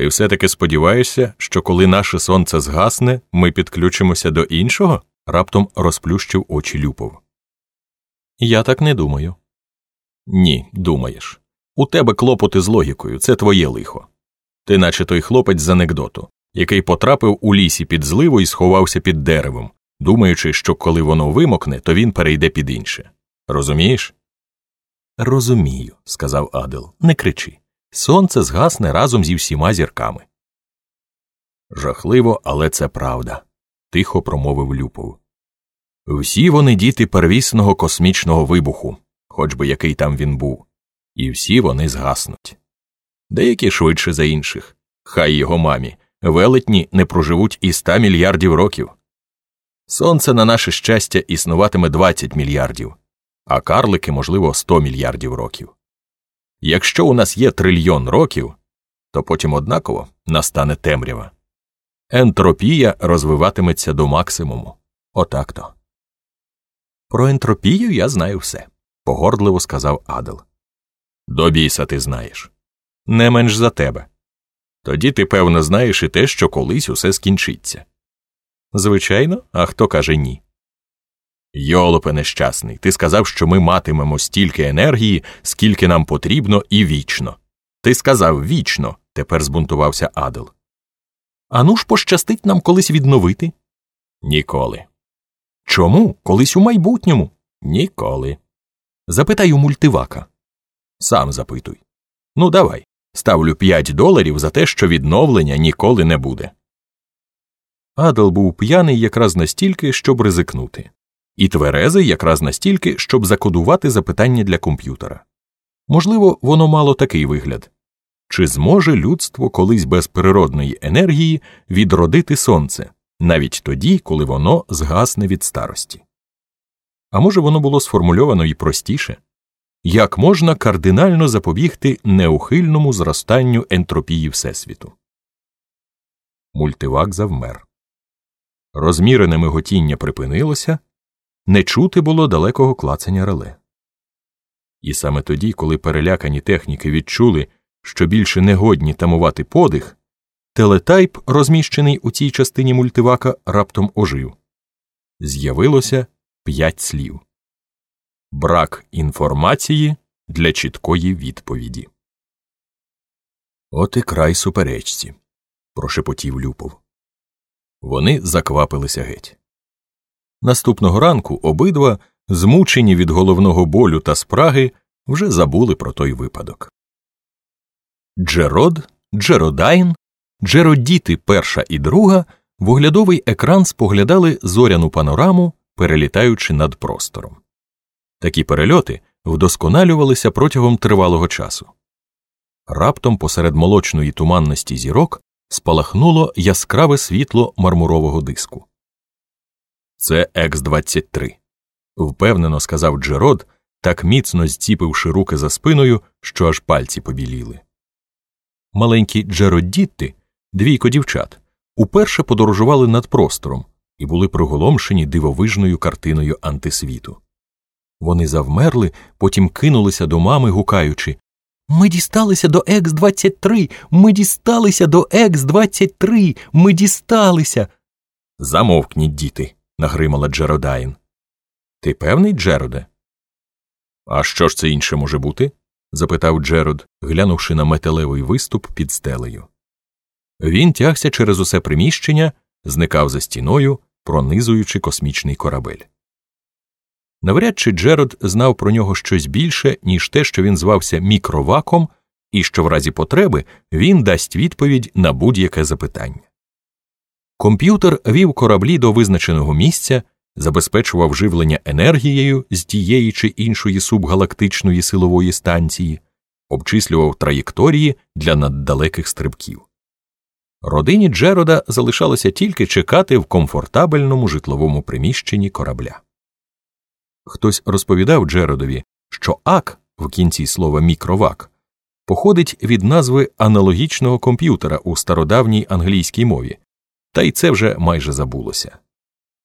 Ти все таки сподіваєшся, що коли наше сонце згасне, ми підключимося до іншого? раптом розплющив очі Люпов. Я так не думаю. Ні, думаєш. У тебе клопоти з логікою, це твоє лихо. Ти наче той хлопець з анекдоту, який потрапив у лісі під зливу і сховався під деревом, думаючи, що коли воно вимокне, то він перейде під інше. Розумієш? Розумію, сказав Адел. Не кричи. Сонце згасне разом зі всіма зірками. Жахливо, але це правда, тихо промовив Люпов. Всі вони діти первісного космічного вибуху, хоч би який там він був, і всі вони згаснуть. Деякі швидше за інших, хай його мамі, велетні не проживуть і ста мільярдів років. Сонце, на наше щастя, існуватиме 20 мільярдів, а карлики, можливо, 100 мільярдів років. Якщо у нас є трильйон років, то потім однаково настане темрява. Ентропія розвиватиметься до максимуму. Отак то. Про ентропію я знаю все, погордливо сказав Адел. До біса ти знаєш. Не менш за тебе. Тоді ти, певно, знаєш і те, що колись усе скінчиться. Звичайно, а хто каже ні. Йолопе нещасний, ти сказав, що ми матимемо стільки енергії, скільки нам потрібно, і вічно. Ти сказав вічно, тепер збунтувався Адел. Ану ж пощастить нам колись відновити? Ніколи. Чому? Колись у майбутньому? Ніколи. Запитай у мультивака. Сам запитуй. Ну, давай. Ставлю п'ять доларів за те, що відновлення ніколи не буде. Адел був п'яний якраз настільки, щоб ризикнути, і тверезий якраз настільки, щоб закодувати запитання для комп'ютера. Можливо, воно мало такий вигляд чи зможе людство колись без природної енергії відродити сонце, навіть тоді, коли воно згасне від старості? А може, воно було сформульовано і простіше як можна кардинально запобігти неухильному зростанню ентропії Всесвіту? Мультивак завмер. Розмірене миготіння припинилося, не чути було далекого клацання реле. І саме тоді, коли перелякані техніки відчули, що більше не годні тамувати подих, телетайп, розміщений у цій частині мультивака, раптом ожив. З'явилося п'ять слів брак інформації для чіткої відповіді. От і край суперечці. прошепотів Люпов. Вони заквапилися геть. Наступного ранку обидва, змучені від головного болю та спраги, вже забули про той випадок. Джерод, Джеродайн, Джеродіти перша і друга в оглядовий екран споглядали зоряну панораму, перелітаючи над простором. Такі перельоти вдосконалювалися протягом тривалого часу. Раптом посеред молочної туманності зірок спалахнуло яскраве світло мармурового диску. Це Екс 23 впевнено сказав Джерод, так міцно зціпивши руки за спиною, що аж пальці побіліли. Маленькі Джероддітти, двійко дівчат, уперше подорожували над простором і були приголомшені дивовижною картиною антисвіту. Вони завмерли, потім кинулися до мами, гукаючи Ми дісталися до Екс 23 Ми дісталися до Екс 23 Ми дісталися. Замовкніть, діти, нагримала Джеродайн. Ти певний, Джероде? А що ж це інше може бути? запитав Джерод, глянувши на металевий виступ під стелею. Він тягся через усе приміщення, зникав за стіною, пронизуючи космічний корабель. Навряд чи Джерод знав про нього щось більше, ніж те, що він звався мікроваком, і що в разі потреби він дасть відповідь на будь-яке запитання. Комп'ютер вів кораблі до визначеного місця, забезпечував живлення енергією з тієї чи іншої субгалактичної силової станції, обчислював траєкторії для наддалеких стрибків. Родині Джерода залишалося тільки чекати в комфортабельному житловому приміщенні корабля. Хтось розповідав Джеродові, що ак в кінці слова мікровак походить від назви аналогічного комп'ютера у стародавній англійській мові, та й це вже майже забулося.